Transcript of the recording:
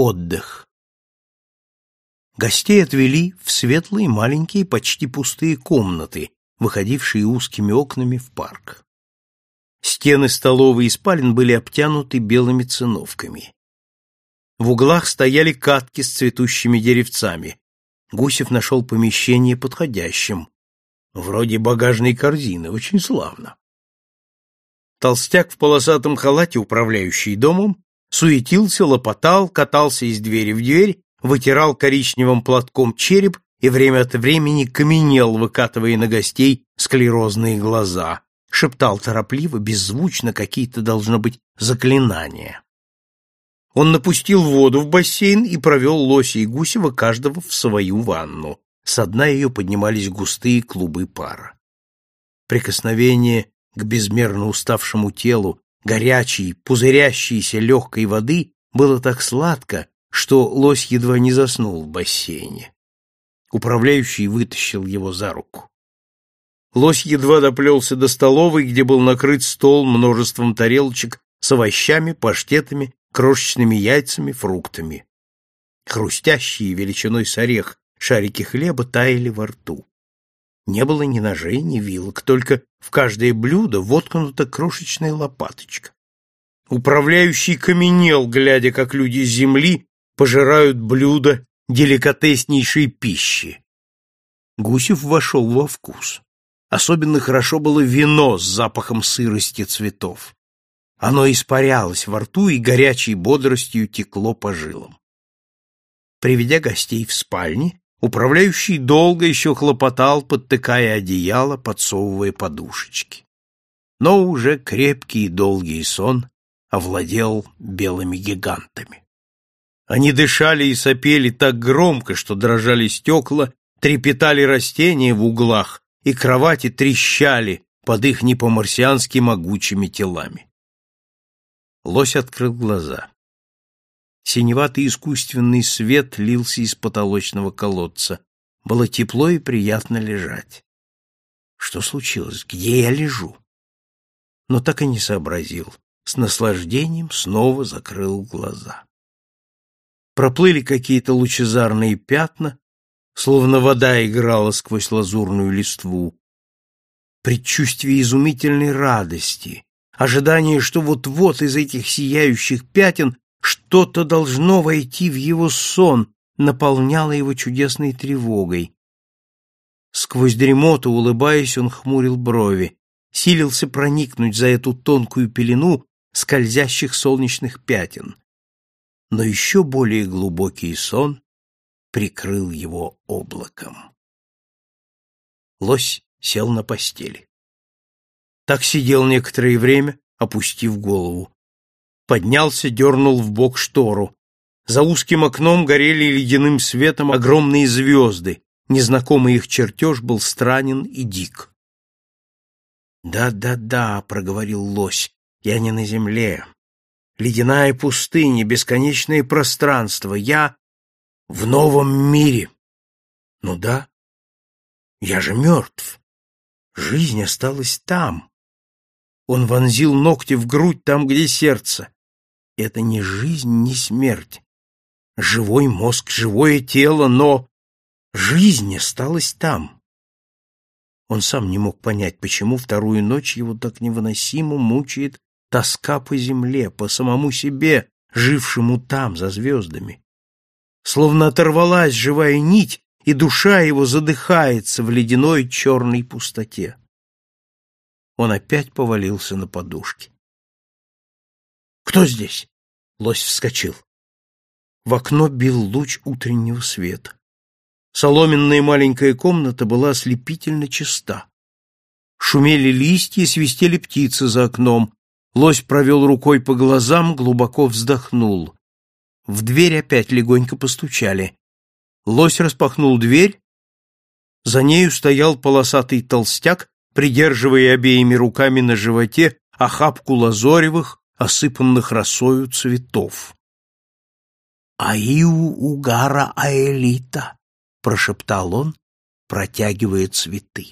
Отдых. Гостей отвели в светлые, маленькие, почти пустые комнаты, выходившие узкими окнами в парк. Стены столовой и спален были обтянуты белыми циновками. В углах стояли катки с цветущими деревцами. Гусев нашел помещение подходящим. Вроде багажной корзины, очень славно. Толстяк в полосатом халате, управляющий домом, суетился, лопотал, катался из двери в дверь, вытирал коричневым платком череп и время от времени каменел, выкатывая на гостей склерозные глаза, шептал торопливо, беззвучно какие-то, должно быть, заклинания. Он напустил воду в бассейн и провел Лося и Гусева каждого в свою ванну. Со дна ее поднимались густые клубы пара. Прикосновение к безмерно уставшему телу, горячей, пузырящейся легкой воды было так сладко, что лось едва не заснул в бассейне. Управляющий вытащил его за руку. Лось едва доплелся до столовой, где был накрыт стол множеством тарелочек с овощами, паштетами, крошечными яйцами, фруктами. Хрустящие величиной с орех шарики хлеба таяли во рту. Не было ни ножей, ни вилок, только в каждое блюдо воткнута крошечная лопаточка. Управляющий каменел, глядя, как люди с земли пожирают блюда деликатеснейшей пищи. Гусев вошел во вкус. Особенно хорошо было вино с запахом сырости цветов. Оно испарялось во рту и горячей бодростью текло по жилам. Приведя гостей в спальне, Управляющий долго еще хлопотал, подтыкая одеяло, подсовывая подушечки. Но уже крепкий и долгий сон овладел белыми гигантами. Они дышали и сопели так громко, что дрожали стекла, трепетали растения в углах, и кровати трещали под их не могучими телами. Лось открыл глаза. Синеватый искусственный свет лился из потолочного колодца. Было тепло и приятно лежать. Что случилось? Где я лежу? Но так и не сообразил. С наслаждением снова закрыл глаза. Проплыли какие-то лучезарные пятна, словно вода играла сквозь лазурную листву. Предчувствие изумительной радости, ожидание, что вот-вот из этих сияющих пятен что-то должно войти в его сон, наполняло его чудесной тревогой. Сквозь дремоту, улыбаясь, он хмурил брови, силился проникнуть за эту тонкую пелену скользящих солнечных пятен. Но еще более глубокий сон прикрыл его облаком. Лось сел на постели. Так сидел некоторое время, опустив голову поднялся, дернул в бок штору. За узким окном горели ледяным светом огромные звезды, незнакомый их чертеж был странен и дик. «Да-да-да», — проговорил лось, — «я не на земле. Ледяная пустыня, бесконечное пространство. Я в новом мире. Ну да, я же мертв. Жизнь осталась там». Он вонзил ногти в грудь там, где сердце это не жизнь, не смерть. Живой мозг, живое тело, но жизнь осталась там. Он сам не мог понять, почему вторую ночь его так невыносимо мучает тоска по земле, по самому себе, жившему там, за звездами. Словно оторвалась живая нить, и душа его задыхается в ледяной черной пустоте. Он опять повалился на подушки. «Кто здесь?» Лось вскочил. В окно бил луч утреннего света. Соломенная маленькая комната была ослепительно чиста. Шумели листья, свистели птицы за окном. Лось провел рукой по глазам, глубоко вздохнул. В дверь опять легонько постучали. Лось распахнул дверь. За нею стоял полосатый толстяк, придерживая обеими руками на животе охапку лазоревых, осыпанных росою цветов. «Аиу угара аэлита», — прошептал он, протягивая цветы.